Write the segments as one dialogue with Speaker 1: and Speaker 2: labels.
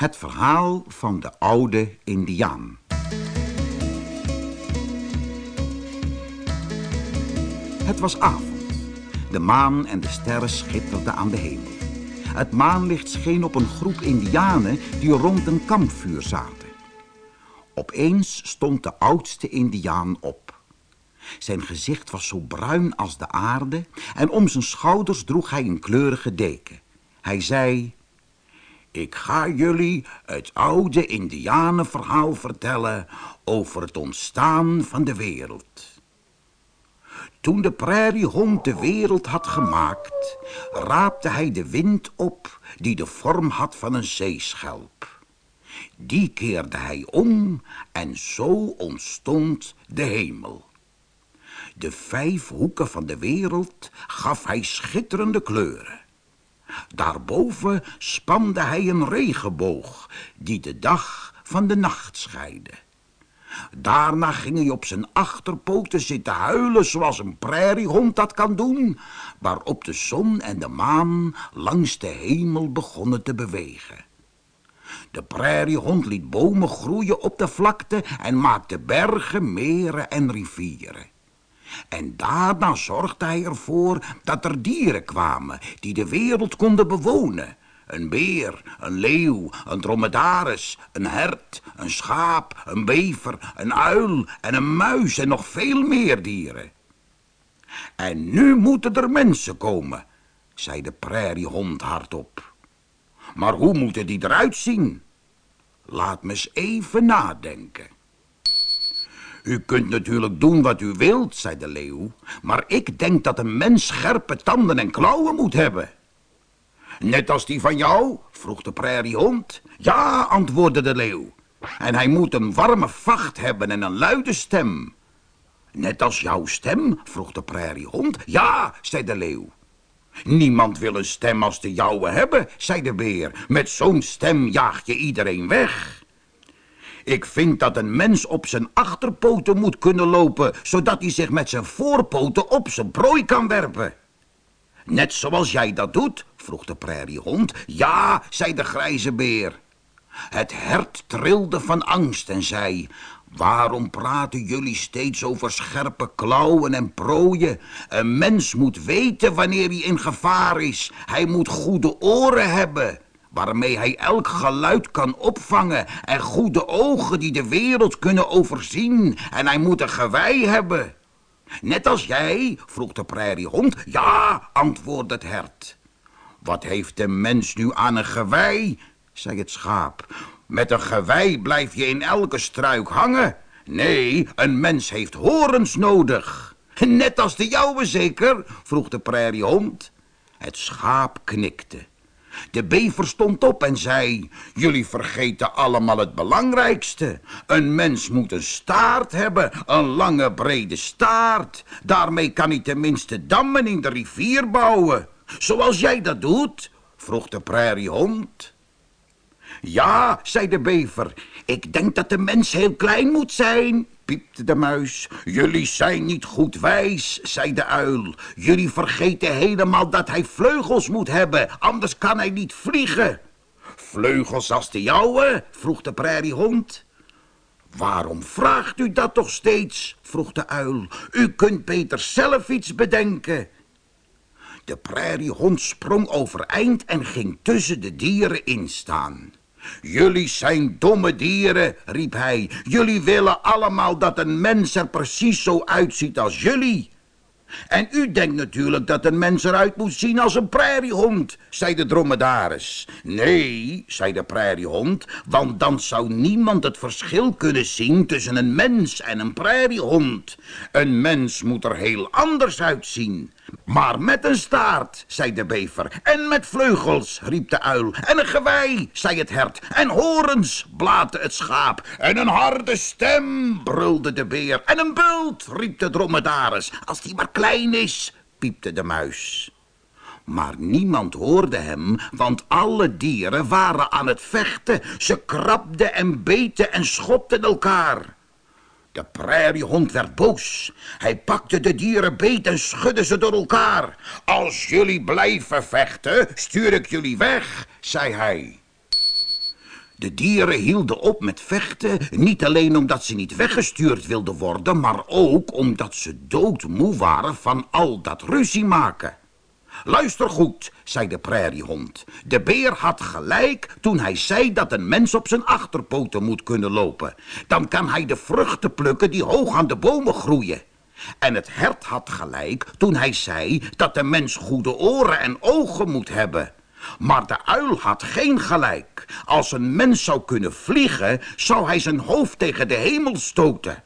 Speaker 1: Het verhaal van de oude indiaan. Het was avond. De maan en de sterren schitterden aan de hemel. Het maanlicht scheen op een groep indianen die rond een kampvuur zaten. Opeens stond de oudste indiaan op. Zijn gezicht was zo bruin als de aarde en om zijn schouders droeg hij een kleurige deken. Hij zei... Ik ga jullie het oude indianenverhaal vertellen over het ontstaan van de wereld. Toen de prairiehond de wereld had gemaakt, raapte hij de wind op die de vorm had van een zeeschelp. Die keerde hij om en zo ontstond de hemel. De vijf hoeken van de wereld gaf hij schitterende kleuren. Daarboven spande hij een regenboog die de dag van de nacht scheidde. Daarna ging hij op zijn achterpoten zitten huilen zoals een prairiehond dat kan doen, waarop de zon en de maan langs de hemel begonnen te bewegen. De prairiehond liet bomen groeien op de vlakte en maakte bergen, meren en rivieren. En daarna zorgde hij ervoor dat er dieren kwamen die de wereld konden bewonen. Een beer, een leeuw, een dromedaris, een hert, een schaap, een bever, een uil en een muis en nog veel meer dieren. En nu moeten er mensen komen, zei de prairiehond hardop. Maar hoe moeten die eruit zien? Laat me eens even nadenken. U kunt natuurlijk doen wat u wilt, zei de leeuw, maar ik denk dat een mens scherpe tanden en klauwen moet hebben. Net als die van jou? vroeg de prairiehond. Ja, antwoordde de leeuw. En hij moet een warme vacht hebben en een luide stem. Net als jouw stem? vroeg de prairiehond. Ja, zei de leeuw. Niemand wil een stem als de jouwe hebben, zei de beer. Met zo'n stem jaag je iedereen weg. Ik vind dat een mens op zijn achterpoten moet kunnen lopen, zodat hij zich met zijn voorpoten op zijn prooi kan werpen. Net zoals jij dat doet, vroeg de prairiehond. Ja, zei de grijze beer. Het hert trilde van angst en zei... Waarom praten jullie steeds over scherpe klauwen en prooien? Een mens moet weten wanneer hij in gevaar is. Hij moet goede oren hebben waarmee hij elk geluid kan opvangen en goede ogen die de wereld kunnen overzien en hij moet een gewei hebben. Net als jij, vroeg de prairiehond. Ja, antwoordde het hert. Wat heeft de mens nu aan een gewei, zei het schaap. Met een gewei blijf je in elke struik hangen. Nee, een mens heeft horens nodig. Net als de jouwe zeker, vroeg de prairiehond. Het schaap knikte. De bever stond op en zei, jullie vergeten allemaal het belangrijkste. Een mens moet een staart hebben, een lange brede staart. Daarmee kan hij tenminste dammen in de rivier bouwen. Zoals jij dat doet, vroeg de prairiehond. Ja, zei de bever, ik denk dat de mens heel klein moet zijn piepte de muis. Jullie zijn niet goed wijs, zei de uil. Jullie vergeten helemaal dat hij vleugels moet hebben, anders kan hij niet vliegen. Vleugels als de jouwe? vroeg de prairiehond. Waarom vraagt u dat toch steeds? vroeg de uil. U kunt beter zelf iets bedenken. De prairiehond sprong overeind en ging tussen de dieren instaan. Jullie zijn domme dieren, riep hij. Jullie willen allemaal dat een mens er precies zo uitziet als jullie. En u denkt natuurlijk dat een mens eruit moet zien als een prairiehond, zei de dromedaris. Nee, zei de prairiehond, want dan zou niemand het verschil kunnen zien tussen een mens en een prairiehond. Een mens moet er heel anders uitzien. Maar met een staart, zei de bever. En met vleugels, riep de uil. En een gewei, zei het hert. En horens, blaatte het schaap. En een harde stem, brulde de beer. En een bult, riep de dromedaris. Als die maar klein is, piepte de muis. Maar niemand hoorde hem, want alle dieren waren aan het vechten. Ze krabden en beten en schopten elkaar. De prairiehond werd boos. Hij pakte de dieren beet en schudde ze door elkaar. Als jullie blijven vechten, stuur ik jullie weg, zei hij. De dieren hielden op met vechten, niet alleen omdat ze niet weggestuurd wilden worden, maar ook omdat ze doodmoe waren van al dat ruzie maken. Luister goed, zei de prairiehond. De beer had gelijk toen hij zei dat een mens op zijn achterpoten moet kunnen lopen. Dan kan hij de vruchten plukken die hoog aan de bomen groeien. En het hert had gelijk toen hij zei dat de mens goede oren en ogen moet hebben. Maar de uil had geen gelijk. Als een mens zou kunnen vliegen, zou hij zijn hoofd tegen de hemel stoten.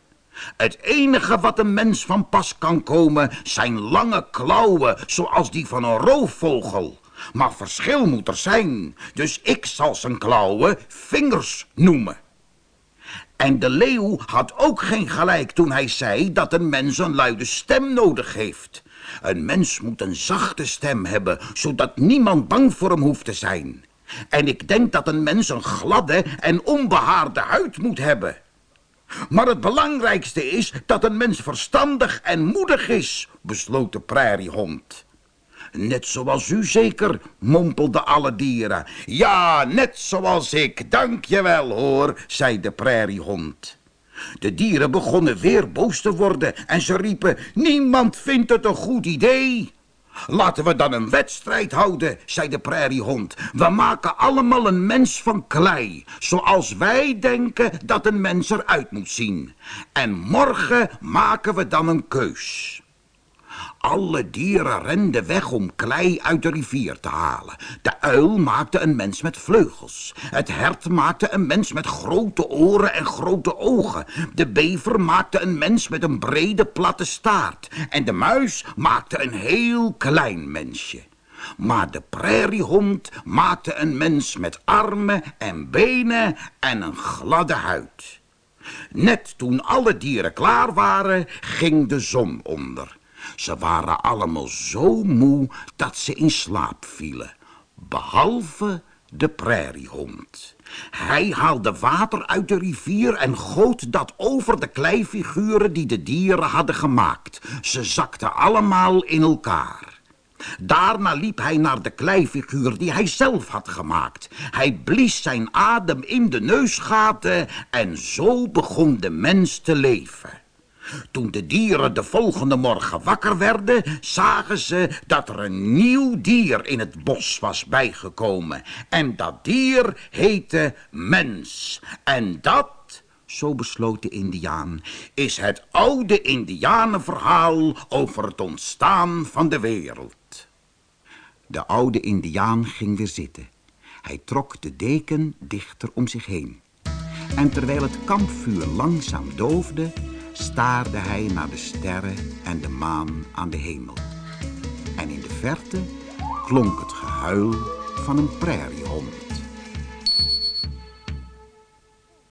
Speaker 1: Het enige wat een mens van pas kan komen zijn lange klauwen, zoals die van een roofvogel. Maar verschil moet er zijn, dus ik zal zijn klauwen vingers noemen. En de leeuw had ook geen gelijk toen hij zei dat een mens een luide stem nodig heeft. Een mens moet een zachte stem hebben, zodat niemand bang voor hem hoeft te zijn. En ik denk dat een mens een gladde en onbehaarde huid moet hebben. Maar het belangrijkste is dat een mens verstandig en moedig is, besloot de prairiehond. Net zoals u zeker, mompelden alle dieren. Ja, net zoals ik, dank je wel hoor, zei de prairiehond. De dieren begonnen weer boos te worden en ze riepen, niemand vindt het een goed idee. Laten we dan een wedstrijd houden, zei de prairiehond. We maken allemaal een mens van klei, zoals wij denken dat een mens eruit moet zien. En morgen maken we dan een keus. Alle dieren renden weg om klei uit de rivier te halen. De uil maakte een mens met vleugels. Het hert maakte een mens met grote oren en grote ogen. De bever maakte een mens met een brede platte staart. En de muis maakte een heel klein mensje. Maar de prairiehond maakte een mens met armen en benen en een gladde huid. Net toen alle dieren klaar waren, ging de zon onder. Ze waren allemaal zo moe dat ze in slaap vielen. Behalve de prairiehond. Hij haalde water uit de rivier en goot dat over de kleifiguren die de dieren hadden gemaakt. Ze zakten allemaal in elkaar. Daarna liep hij naar de kleifiguur die hij zelf had gemaakt. Hij blies zijn adem in de neusgaten en zo begon de mens te leven. Toen de dieren de volgende morgen wakker werden, zagen ze dat er een nieuw dier in het bos was bijgekomen. En dat dier heette mens. En dat, zo besloot de indiaan, is het oude indianenverhaal over het ontstaan van de wereld. De oude indiaan ging weer zitten. Hij trok de deken dichter om zich heen. En terwijl het kampvuur langzaam doofde, staarde hij naar de sterren en de maan aan de hemel. En in de verte klonk het gehuil van een prairiehond.